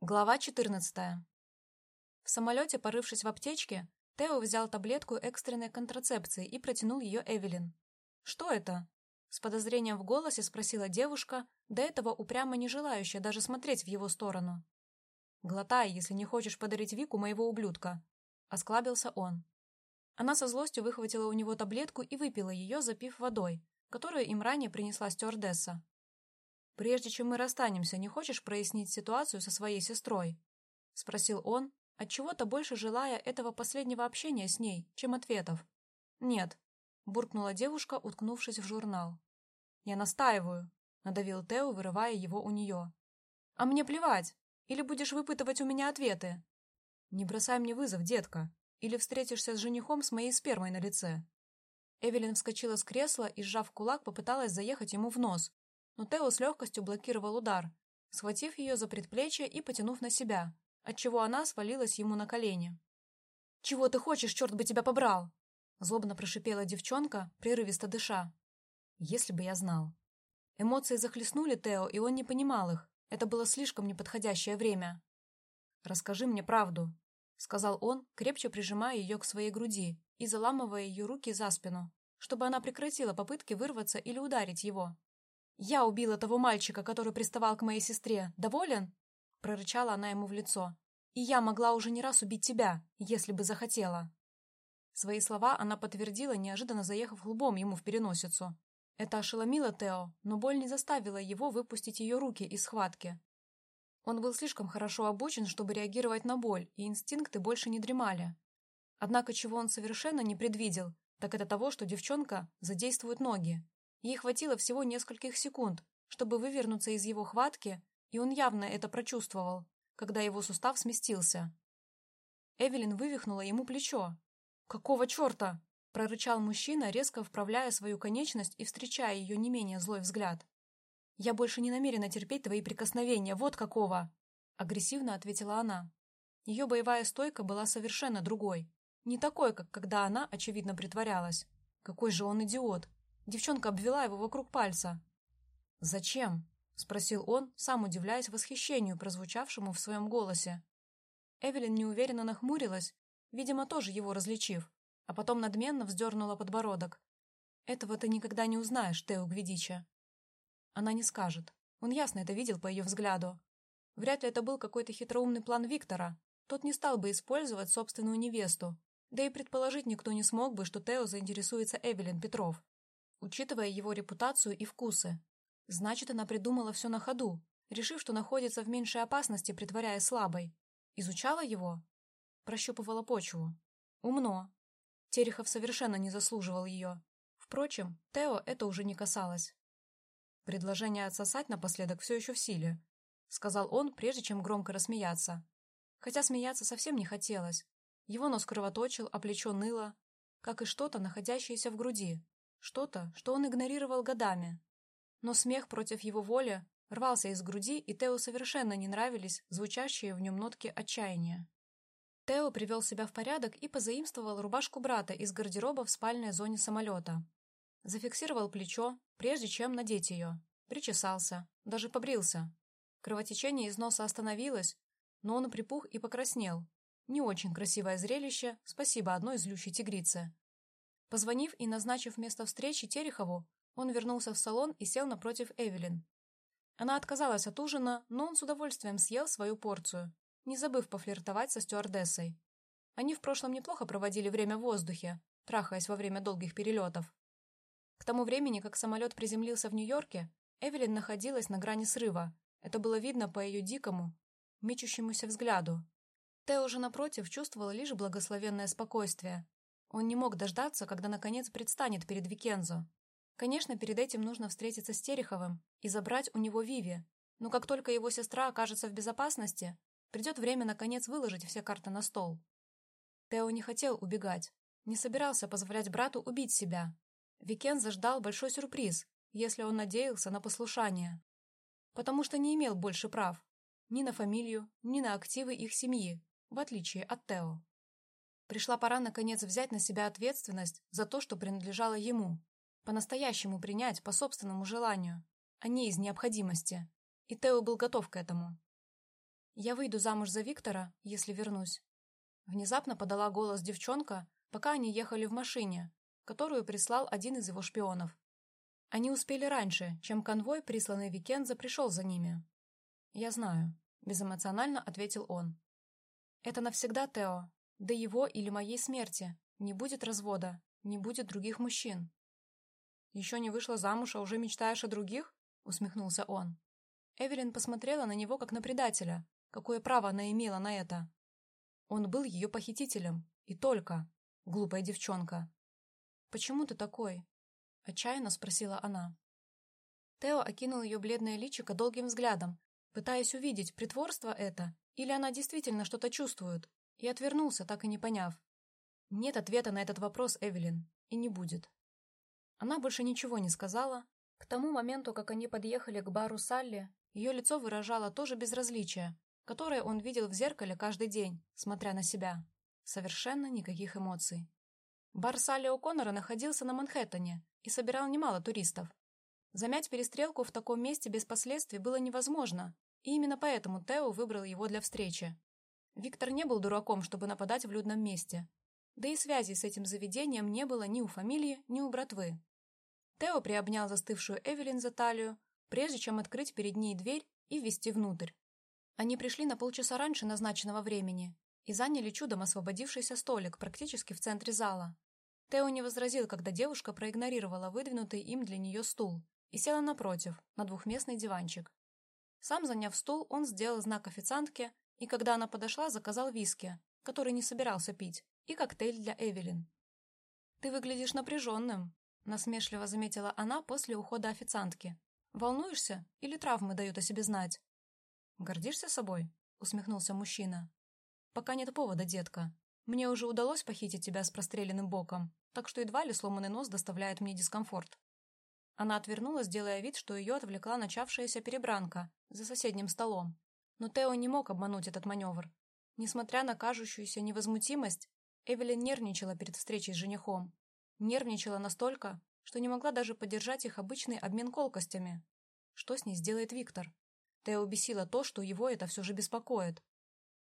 Глава 14. В самолете, порывшись в аптечке, Тео взял таблетку экстренной контрацепции и протянул ее Эвелин. «Что это?» С подозрением в голосе спросила девушка, до этого упрямо не желающая даже смотреть в его сторону. «Глотай, если не хочешь подарить Вику моего ублюдка», — осклабился он. Она со злостью выхватила у него таблетку и выпила ее, запив водой, которую им ранее принесла стюардесса. «Прежде чем мы расстанемся, не хочешь прояснить ситуацию со своей сестрой?» — спросил он, отчего-то больше желая этого последнего общения с ней, чем ответов. «Нет», — буркнула девушка, уткнувшись в журнал. «Я настаиваю», — надавил Тео, вырывая его у нее. «А мне плевать! Или будешь выпытывать у меня ответы?» «Не бросай мне вызов, детка, или встретишься с женихом с моей спермой на лице». Эвелин вскочила с кресла и, сжав кулак, попыталась заехать ему в нос, но Тео с легкостью блокировал удар, схватив ее за предплечье и потянув на себя, отчего она свалилась ему на колени. «Чего ты хочешь, черт бы тебя побрал?» Злобно прошипела девчонка, прерывисто дыша. «Если бы я знал». Эмоции захлестнули Тео, и он не понимал их. Это было слишком неподходящее время. «Расскажи мне правду», — сказал он, крепче прижимая ее к своей груди и заламывая ее руки за спину, чтобы она прекратила попытки вырваться или ударить его. «Я убила того мальчика, который приставал к моей сестре. Доволен?» — прорычала она ему в лицо. «И я могла уже не раз убить тебя, если бы захотела». Свои слова она подтвердила, неожиданно заехав лбом ему в переносицу. Это ошеломило Тео, но боль не заставила его выпустить ее руки из схватки. Он был слишком хорошо обучен, чтобы реагировать на боль, и инстинкты больше не дремали. Однако чего он совершенно не предвидел, так это того, что девчонка задействует ноги. Ей хватило всего нескольких секунд, чтобы вывернуться из его хватки, и он явно это прочувствовал, когда его сустав сместился. Эвелин вывихнула ему плечо. «Какого черта?» — прорычал мужчина, резко вправляя свою конечность и встречая ее не менее злой взгляд. «Я больше не намерена терпеть твои прикосновения, вот какого!» — агрессивно ответила она. Ее боевая стойка была совершенно другой. Не такой, как когда она, очевидно, притворялась. Какой же он идиот! Девчонка обвела его вокруг пальца. «Зачем?» — спросил он, сам удивляясь восхищению, прозвучавшему в своем голосе. Эвелин неуверенно нахмурилась, видимо, тоже его различив, а потом надменно вздернула подбородок. «Этого ты никогда не узнаешь, Тео Гвидича». Она не скажет. Он ясно это видел по ее взгляду. Вряд ли это был какой-то хитроумный план Виктора. Тот не стал бы использовать собственную невесту. Да и предположить никто не смог бы, что Тео заинтересуется Эвелин Петров учитывая его репутацию и вкусы. Значит, она придумала все на ходу, решив, что находится в меньшей опасности, притворяя слабой. Изучала его? Прощупывала почву. Умно. Терехов совершенно не заслуживал ее. Впрочем, Тео это уже не касалось. «Предложение отсосать напоследок все еще в силе», — сказал он, прежде чем громко рассмеяться. Хотя смеяться совсем не хотелось. Его нос кровоточил, а плечо ныло, как и что-то, находящееся в груди, что-то, что он игнорировал годами. Но смех против его воли рвался из груди, и Тео совершенно не нравились звучащие в нем нотки отчаяния. Тео привел себя в порядок и позаимствовал рубашку брата из гардероба в спальной зоне самолета. Зафиксировал плечо, прежде чем надеть ее. Причесался, даже побрился. Кровотечение из носа остановилось, но он припух и покраснел. Не очень красивое зрелище, спасибо одной злющей тигрице. Позвонив и назначив место встречи Терехову, он вернулся в салон и сел напротив Эвелин. Она отказалась от ужина, но он с удовольствием съел свою порцию, не забыв пофлиртовать со стюардессой. Они в прошлом неплохо проводили время в воздухе, трахаясь во время долгих перелетов. К тому времени, как самолет приземлился в Нью-Йорке, Эвелин находилась на грани срыва. Это было видно по ее дикому, мечущемуся взгляду. Тео же, напротив, чувствовал лишь благословенное спокойствие, он не мог дождаться, когда наконец предстанет перед Викензо. Конечно, перед этим нужно встретиться с Тереховым и забрать у него Виви, но как только его сестра окажется в безопасности, придет время наконец выложить все карты на стол. Тео не хотел убегать, не собирался позволять брату убить себя. Викензо ждал большой сюрприз, если он надеялся на послушание. Потому что не имел больше прав. Ни на фамилию, ни на активы их семьи, в отличие от Тео. Пришла пора, наконец, взять на себя ответственность за то, что принадлежало ему. По-настоящему принять, по собственному желанию, а не из необходимости. И Тео был готов к этому. «Я выйду замуж за Виктора, если вернусь». Внезапно подала голос девчонка, пока они ехали в машине, которую прислал один из его шпионов. Они успели раньше, чем конвой, присланный Викенза, пришел за ними. «Я знаю», — безэмоционально ответил он. «Это навсегда, Тео. До его или моей смерти. Не будет развода, не будет других мужчин». «Еще не вышла замуж, а уже мечтаешь о других?» — усмехнулся он. Эвелин посмотрела на него как на предателя. Какое право она имела на это? Он был ее похитителем. И только. Глупая девчонка. «Почему ты такой?» — отчаянно спросила она. Тео окинул ее бледное личико долгим взглядом, пытаясь увидеть, притворство это, или она действительно что-то чувствует, и отвернулся, так и не поняв. Нет ответа на этот вопрос, Эвелин, и не будет. Она больше ничего не сказала. К тому моменту, как они подъехали к бару Салли, ее лицо выражало то же безразличие, которое он видел в зеркале каждый день, смотря на себя. Совершенно никаких эмоций. Бар Салли О'Коннора находился на Манхэттене и собирал немало туристов. Замять перестрелку в таком месте без последствий было невозможно, и именно поэтому Тео выбрал его для встречи. Виктор не был дураком, чтобы нападать в людном месте. Да и связи с этим заведением не было ни у фамилии, ни у братвы. Тео приобнял застывшую Эвелин за талию, прежде чем открыть перед ней дверь и ввести внутрь. Они пришли на полчаса раньше назначенного времени и заняли чудом освободившийся столик практически в центре зала. Тео не возразил, когда девушка проигнорировала выдвинутый им для нее стул и села напротив, на двухместный диванчик. Сам заняв стул, он сделал знак официантке, и когда она подошла, заказал виски, который не собирался пить, и коктейль для Эвелин. «Ты выглядишь напряженным», — насмешливо заметила она после ухода официантки. «Волнуешься или травмы дают о себе знать?» «Гордишься собой?» — усмехнулся мужчина. «Пока нет повода, детка. Мне уже удалось похитить тебя с простреленным боком, так что едва ли сломанный нос доставляет мне дискомфорт». Она отвернулась, делая вид, что ее отвлекла начавшаяся перебранка за соседним столом. Но Тео не мог обмануть этот маневр. Несмотря на кажущуюся невозмутимость, Эвелин нервничала перед встречей с женихом. Нервничала настолько, что не могла даже поддержать их обычный обмен колкостями. Что с ней сделает Виктор? Тео бесило то, что его это все же беспокоит.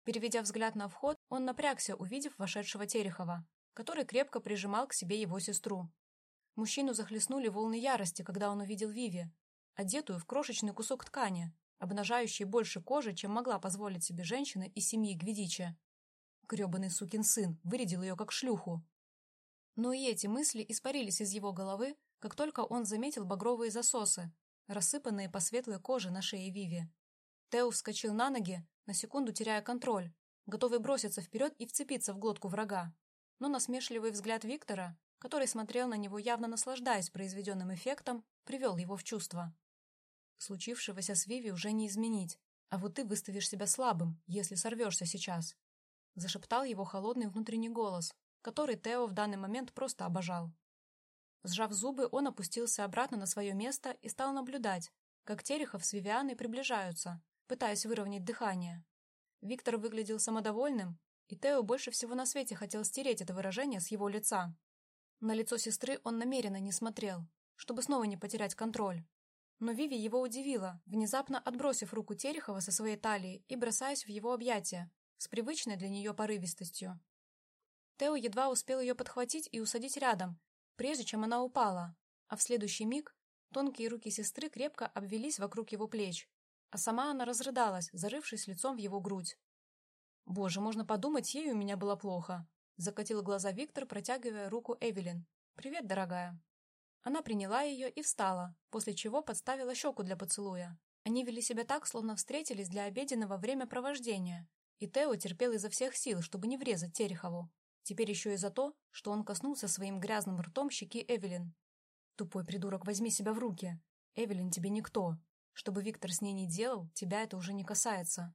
Переведя взгляд на вход, он напрягся, увидев вошедшего Терехова, который крепко прижимал к себе его сестру. Мужчину захлестнули волны ярости, когда он увидел Виви, одетую в крошечный кусок ткани, обнажающий больше кожи, чем могла позволить себе женщина из семьи Гвидича. Гребаный сукин сын вырядил ее как шлюху. Но и эти мысли испарились из его головы, как только он заметил багровые засосы, рассыпанные по светлой коже на шее Виви. Тео вскочил на ноги, на секунду теряя контроль, готовый броситься вперед и вцепиться в глотку врага. Но насмешливый взгляд Виктора который смотрел на него, явно наслаждаясь произведенным эффектом, привел его в чувство. Случившегося с Виви уже не изменить, а вот ты выставишь себя слабым, если сорвешься сейчас. Зашептал его холодный внутренний голос, который Тео в данный момент просто обожал. Сжав зубы, он опустился обратно на свое место и стал наблюдать, как Терехов с Вивианой приближаются, пытаясь выровнять дыхание. Виктор выглядел самодовольным, и Тео больше всего на свете хотел стереть это выражение с его лица. На лицо сестры он намеренно не смотрел, чтобы снова не потерять контроль. Но Виви его удивила, внезапно отбросив руку Терехова со своей талии и бросаясь в его объятия, с привычной для нее порывистостью. Тео едва успел ее подхватить и усадить рядом, прежде чем она упала, а в следующий миг тонкие руки сестры крепко обвелись вокруг его плеч, а сама она разрыдалась, зарывшись лицом в его грудь. «Боже, можно подумать, ей у меня было плохо», Закатил глаза Виктор, протягивая руку Эвелин. «Привет, дорогая». Она приняла ее и встала, после чего подставила щеку для поцелуя. Они вели себя так, словно встретились для обеденного времяпровождения, и Тео терпел изо всех сил, чтобы не врезать Терехову. Теперь еще и за то, что он коснулся своим грязным ртом щеки Эвелин. «Тупой придурок, возьми себя в руки. Эвелин тебе никто. Чтобы Виктор с ней не делал, тебя это уже не касается».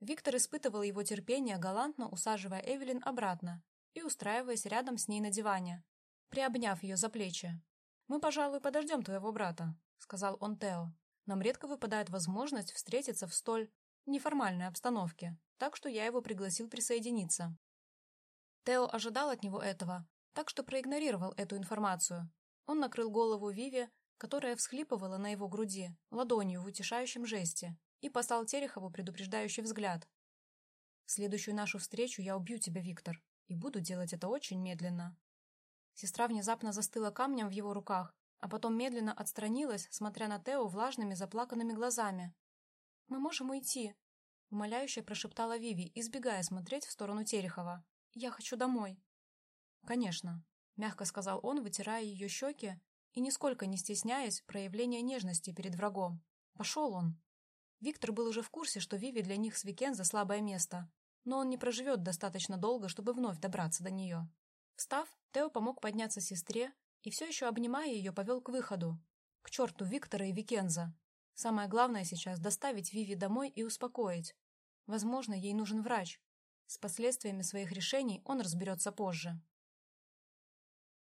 Виктор испытывал его терпение, галантно усаживая Эвелин обратно и устраиваясь рядом с ней на диване, приобняв ее за плечи. «Мы, пожалуй, подождем твоего брата», — сказал он Тео. «Нам редко выпадает возможность встретиться в столь неформальной обстановке, так что я его пригласил присоединиться». Тео ожидал от него этого, так что проигнорировал эту информацию. Он накрыл голову Виви, которая всхлипывала на его груди, ладонью в утешающем жесте, и послал Терехову предупреждающий взгляд. «В следующую нашу встречу я убью тебя, Виктор, и буду делать это очень медленно». Сестра внезапно застыла камнем в его руках, а потом медленно отстранилась, смотря на Тео влажными заплаканными глазами. «Мы можем уйти», — умоляюще прошептала Виви, избегая смотреть в сторону Терехова. «Я хочу домой». «Конечно», — мягко сказал он, вытирая ее щеки и, нисколько не стесняясь, проявления нежности перед врагом. «Пошел он». Виктор был уже в курсе, что Виви для них с Викенза слабое место, но он не проживет достаточно долго, чтобы вновь добраться до нее. Встав, Тео помог подняться сестре и все еще, обнимая ее, повел к выходу. К черту Виктора и Викенза. Самое главное сейчас — доставить Виви домой и успокоить. Возможно, ей нужен врач. С последствиями своих решений он разберется позже.